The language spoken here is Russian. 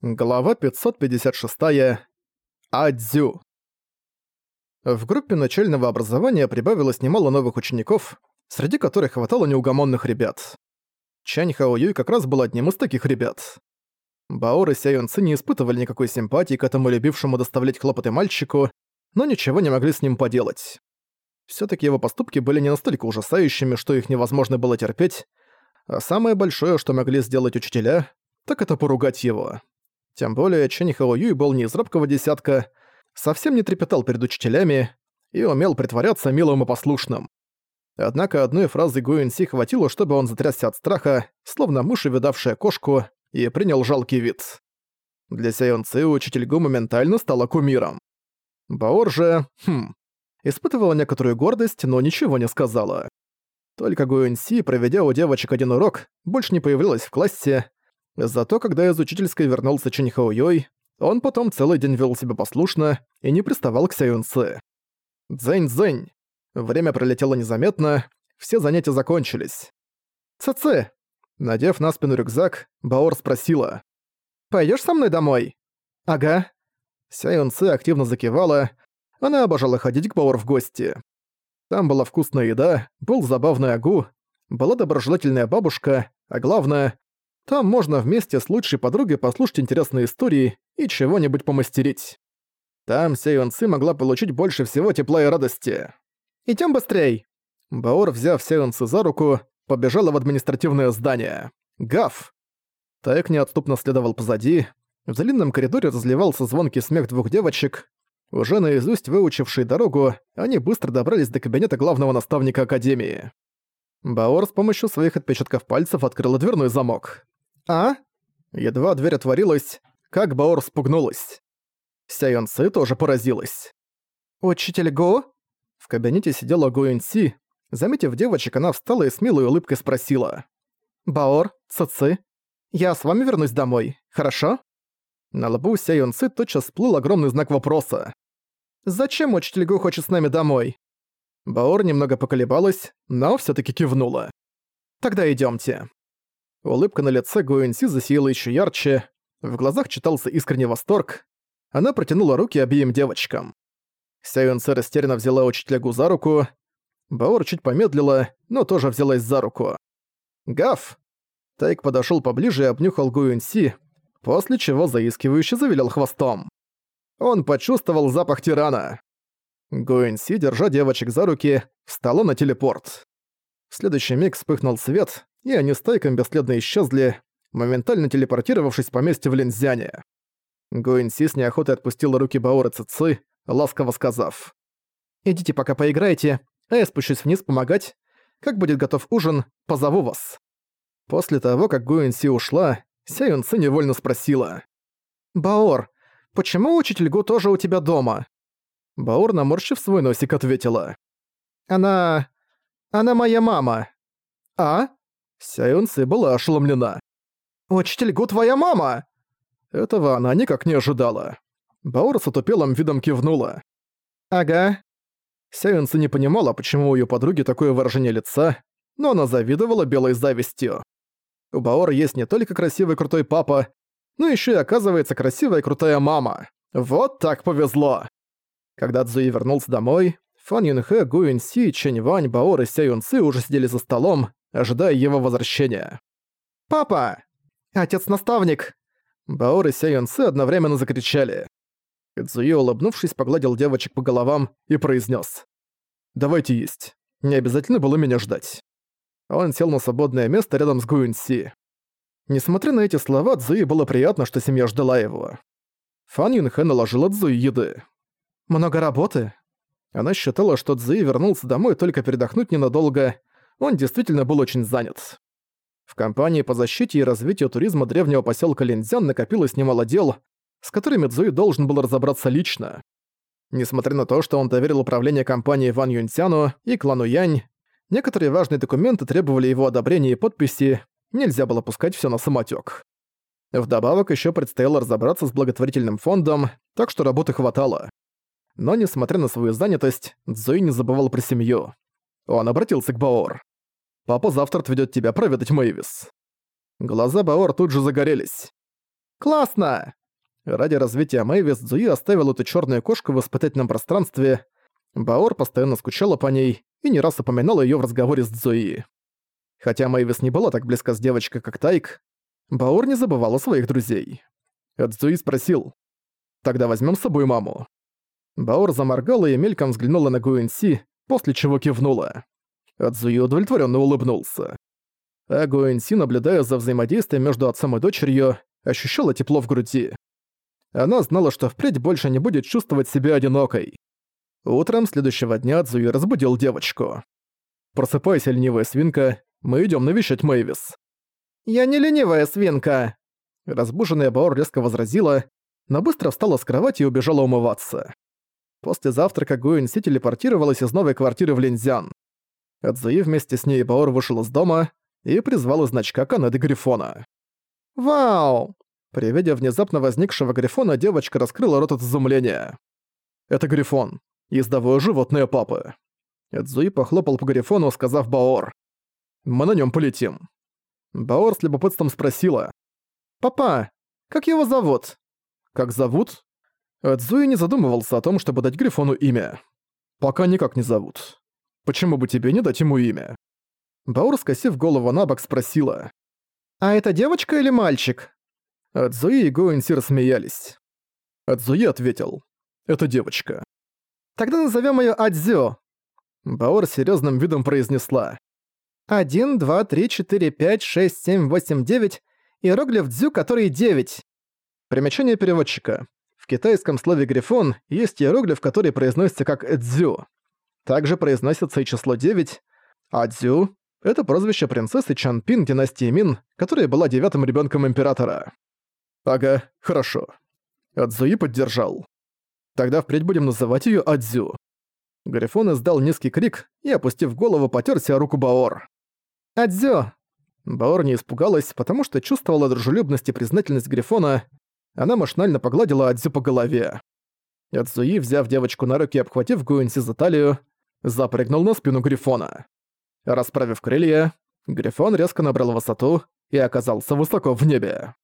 Глава 556. Адзю. В группе начального образования прибавилось немало новых учеников, среди которых хватало неугомонных ребят. Чань Хао Юй как раз был одним из таких ребят. Баор и Ся Юн Ци не испытывали никакой симпатии к этому любившему доставлять хлопоты мальчику, но ничего не могли с ним поделать. все таки его поступки были не настолько ужасающими, что их невозможно было терпеть, а самое большое, что могли сделать учителя, так это поругать его. Тем более Чэнь Юй был не из робкого десятка, совсем не трепетал перед учителями и умел притворяться милым и послушным. Однако одной фразы Гуэн Си хватило, чтобы он затрясся от страха, словно мышь, видавшая кошку, и принял жалкий вид. Для Сяйон Ци учитель Гу моментально стала кумиром. Баор же, хм, испытывала некоторую гордость, но ничего не сказала. Только Гуэн Си, проведя у девочек один урок, больше не появлялась в классе, Зато когда из учительской вернулся Чинь Хаоюй, он потом целый день вел себя послушно и не приставал к Сяюнце. Дзэнь-дзэнь. Время пролетело незаметно, все занятия закончились. «Цы-цы!» Надев на спину рюкзак, Баор спросила. «Пойдёшь со мной домой?» «Ага». Сяюнце активно закивала, она обожала ходить к Баор в гости. Там была вкусная еда, был забавный агу, была доброжелательная бабушка, а главное, там можно вместе с лучшей подругой послушать интересные истории и чего-нибудь помастерить. Там Сеюн Ци могла получить больше всего тепла и радости. «Идём быстрей!» Баор, взяв Сеюн Ци за руку, побежала в административное здание. Гав! Таек неотступно следовал позади. В длинном коридоре разливался звонкий смех двух девочек. Уже наизусть выучившие дорогу, они быстро добрались до кабинета главного наставника Академии. Баор с помощью своих отпечатков пальцев открыла дверной замок. «А?» Едва дверь отворилась, как Баор спугнулась. Ся Юн Цы тоже поразилась. «Учитель Го?» В кабинете сидела Го Си. Заметив девочек, она встала и с милой улыбкой спросила. «Баор, Цици, я с вами вернусь домой, хорошо?» На лбу Ся Юн Цы тотчас всплыл огромный знак вопроса. «Зачем учитель Го хочет с нами домой?» Баор немного поколебалась, но все таки кивнула. «Тогда идемте. Улыбка на лице Гуэнси засияла еще ярче, в глазах читался искренний восторг. Она протянула руки обеим девочкам. Сяюнце растерянно взяла учителя Гу за руку. Баор чуть помедлила, но тоже взялась за руку. «Гав!» Тайк подошел поближе и обнюхал Гуэнси, после чего заискивающе завилял хвостом. Он почувствовал запах тирана. Гуэнси, держа девочек за руки, встала на телепорт. В следующий миг вспыхнул свет, и они стайком бесследно исчезли, моментально телепортировавшись в поместье в Линзяне. Гуинси с неохотой отпустила руки Баора Цици, ласково сказав. «Идите пока поиграете, а я спущусь вниз помогать. Как будет готов ужин, позову вас». После того, как Гуинси ушла, Ся Юнци невольно спросила. «Баор, почему учитель Гу тоже у тебя дома?» Баор, наморщив свой носик, ответила. «Она... она моя мама». «А?» Сяюнцы была ошеломлена. «Учитель Гу твоя мама!» Этого она никак не ожидала. Баура с утопелым видом кивнула. «Ага». Сяюнцы не понимала, почему у её подруги такое выражение лица, но она завидовала белой завистью. У Баора есть не только красивый крутой папа, но ещё и оказывается красивая крутая мама. Вот так повезло! Когда Цзуи вернулся домой, Фан Юнхэ, Гу Юньси, Чэнь Вань, Баор и Ся Юнцы уже сидели за столом, ожидая его возвращения. «Папа! Отец-наставник!» Баор и Ся одновременно закричали. Цзуи, улыбнувшись, погладил девочек по головам и произнес: «Давайте есть. Не обязательно было меня ждать». Он сел на свободное место рядом с Гуинси. Несмотря на эти слова, Цзуи было приятно, что семья ждала его. Фан Юнхэ наложила Цзуи еды. «Много работы?» Она считала, что Цзуи вернулся домой только передохнуть ненадолго, он действительно был очень занят. В компании по защите и развитию туризма древнего поселка Линзян накопилось немало дел, с которыми Цзуи должен был разобраться лично. Несмотря на то, что он доверил управление компанией Ван Юньцяну и клану Янь, некоторые важные документы требовали его одобрения и подписи, нельзя было пускать все на самотек. Вдобавок еще предстояло разобраться с благотворительным фондом, так что работы хватало. Но несмотря на свою занятость, Цзуи не забывал про семью. Он обратился к Баор. Папа завтра отведёт тебя проведать Мэйвис». Глаза Баор тут же загорелись. «Классно!» Ради развития Мэйвис Цзуи оставил эту черную кошку в испытательном пространстве. Баор постоянно скучала по ней и не раз упоминала ее в разговоре с Цзуи. Хотя Мэйвис не была так близко с девочкой, как Тайк, Баор не забывала своих друзей. Цзуи спросил, «Тогда возьмем с собой маму». Баор заморгала и мельком взглянула на Гуэнси, после чего кивнула. Цзуи удовлетворенно улыбнулся. А Гуэнси, наблюдая за взаимодействием между отцом и дочерью, ощущала тепло в груди. Она знала, что впредь больше не будет чувствовать себя одинокой. Утром следующего дня Цзуи разбудил девочку. «Просыпайся, ленивая свинка, мы идем навещать Мэйвис». «Я не ленивая свинка!» Разбуженная Баор резко возразила, но быстро встала с кровати и убежала умываться. После завтрака Гуэнси телепортировалась из новой квартиры в Линзян. Цзуи вместе с ней Баор вышел из дома и призвал из значка Канеды Грифона. «Вау!» При виде внезапно возникшего Грифона девочка раскрыла рот от изумления. «Это Грифон, ездовое животное папы». Эдзуи похлопал по Грифону, сказав Баор. «Мы на нем полетим». Баор с любопытством спросила. «Папа, как его зовут?» «Как зовут?» Эдзуи не задумывался о том, чтобы дать Грифону имя. «Пока никак не зовут. Почему бы тебе не дать ему имя?» Баур, скосив голову на бок, спросила. «А это девочка или мальчик?» Адзуи и Гоэнси рассмеялись. Адзуи ответил. «Это девочка». «Тогда назовем её Адзё». Баор серьёзным видом произнесла. «Один, два, три, четыре, пять, шесть, семь, восемь, девять. Иероглиф Дзю, который девять». Примечание переводчика. В китайском слове «грифон» есть иероглиф, который произносится как «дзю». Также произносится и число 9, а «дзю» — это прозвище принцессы Чанпин династии Мин, которая была девятым ребенком императора. Ага, хорошо. Адзуи поддержал. Тогда впредь будем называть ее Адзю. Грифон издал низкий крик и, опустив голову, потерся руку Баор. «Адзю!» Баор не испугалась, потому что чувствовала дружелюбность и признательность Грифона. Она машинально погладила Адзю по голове. Адзуи, взяв девочку на руки и обхватив Гуэнси за талию, запрыгнул на спину Грифона. Расправив крылья, Грифон резко набрал высоту и оказался высоко в небе.